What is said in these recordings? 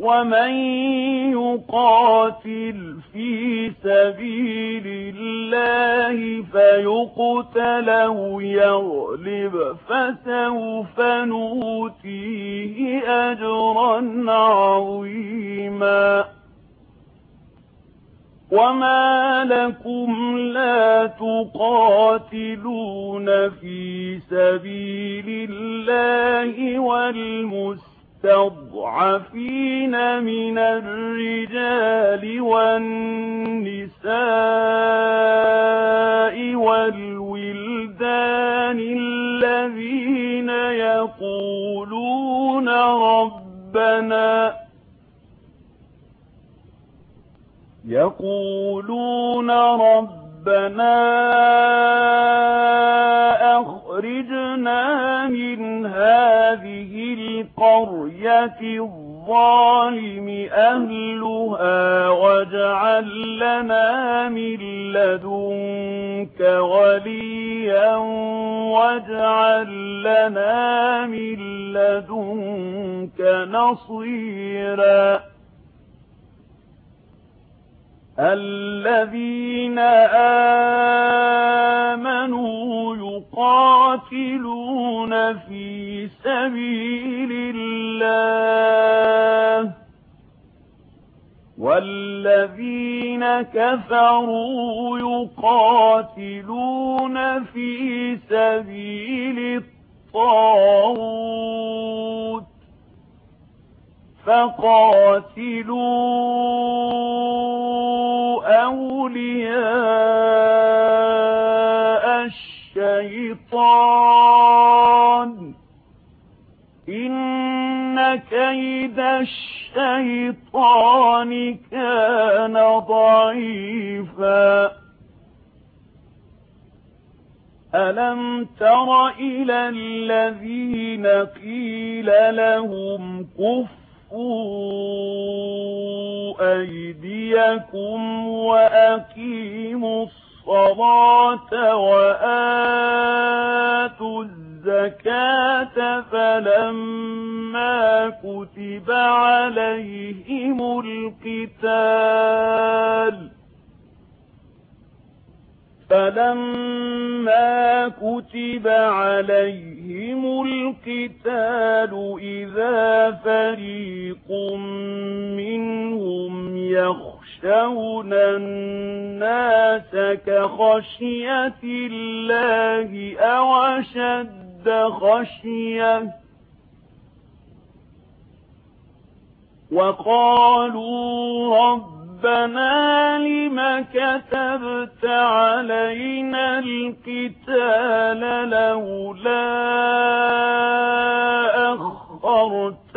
ومن يقاتل في سبيل الله فيقتل أو يغلب فسوف نوتيه أجرا عظيما وما لكم لا تقاتلون في سبيل الله والمسلمين المستضعفين من الرجال والنساء والولدان الذين يقولون ربنا يقولون ربنا أخرجنا من هذه القرية الظالم أهلها واجعل لنا من لدنك وليا واجعل لنا من لدنك نصيرا. الذين آمنوا يقاتلون في سبيل الله والذين كفروا يقاتلون في سبيل الطاغوت فقاتلوا أولياء الشيطان. إن كيد الشيطان كان ضعيفا. ألم تر إلى الذين قيل لهم كفر أيديكم وأقيموا الصلاة وآتوا الزكاة فلما كتب عليهم القتال فلما كتب عليهم القتال إذا فريق منهم يخرجون يخشون الناس كخشية الله أو أشد خشية. وقالوا ربنا لم كتبت علينا القتال لولا أخرت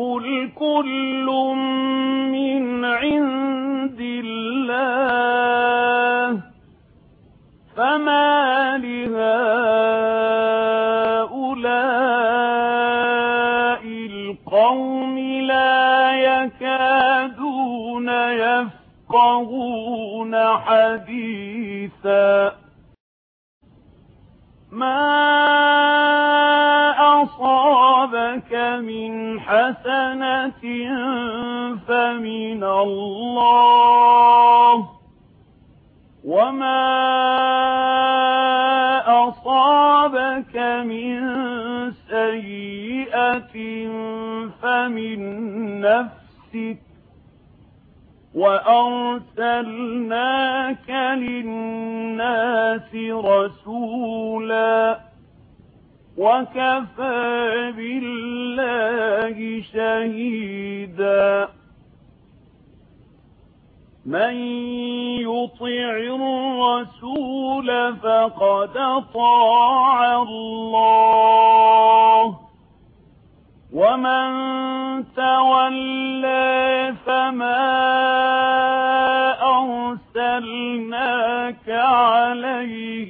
قُلْ كُلٌّ مِنْ عِنْدِ اللَّهِ فَمَا لِهَؤُلَاءِ الْقَوْمِ لَا يَكَادُونَ يَفْقَهُونَ حَدِيثًا مَا من حسنة فمن الله وما أصابك من سيئة فمن نفسك وأرسلناك للناس رسولاً وكفى بالله شهيدا من يطع الرسول فقد طاع الله ومن تولى فما أرسلناك عليه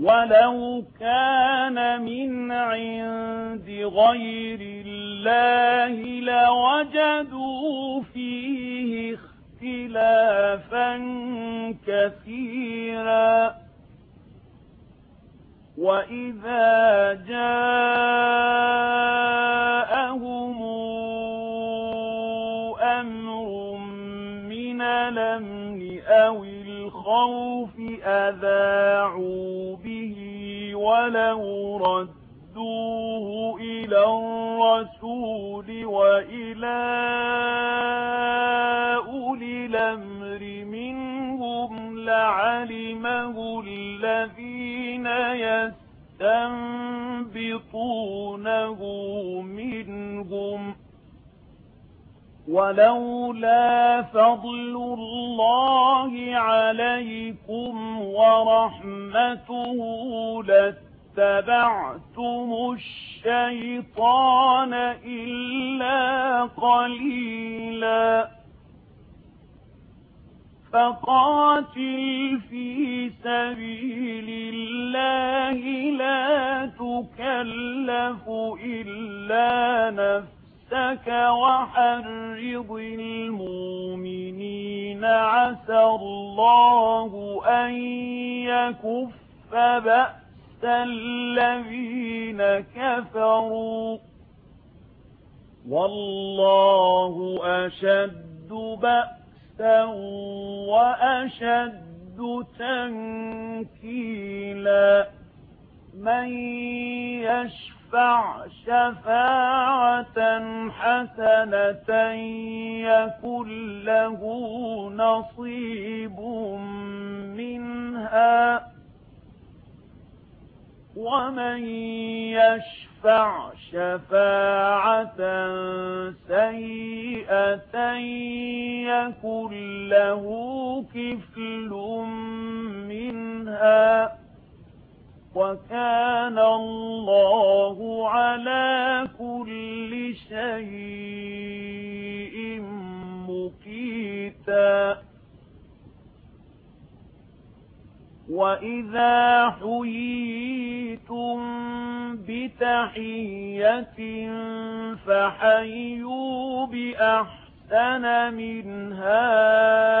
ولو كان من عند غير الله لوجدوا فيه اختلافا كثيرا وإذا جاءهم أمر من الأمن أو الخوف أذاعوا به ولو ردوه إلى الرسول وإلى أولي الأمر منهم لعلمه الذين يستنبطونه منهم ولولا فضل الله عليكم ورحمته لاتبعتم الشيطان إلا قليلا. فقاتل في سبيل الله لا تكلف إلا نفسك نفسك وحرض المؤمنين. عسى الله أن يكف بأس الذين كفروا. والله أشد بأسا وأشد تنكيلا. من يشفى تشفع شفاعة حسنة يكن له نصيب منها ومن يشفع شفاعة سيئة يكن له كفل منها وكان الله على كل شيء مكيتا وإذا حييتم بتحية فحيوا بأحسن منها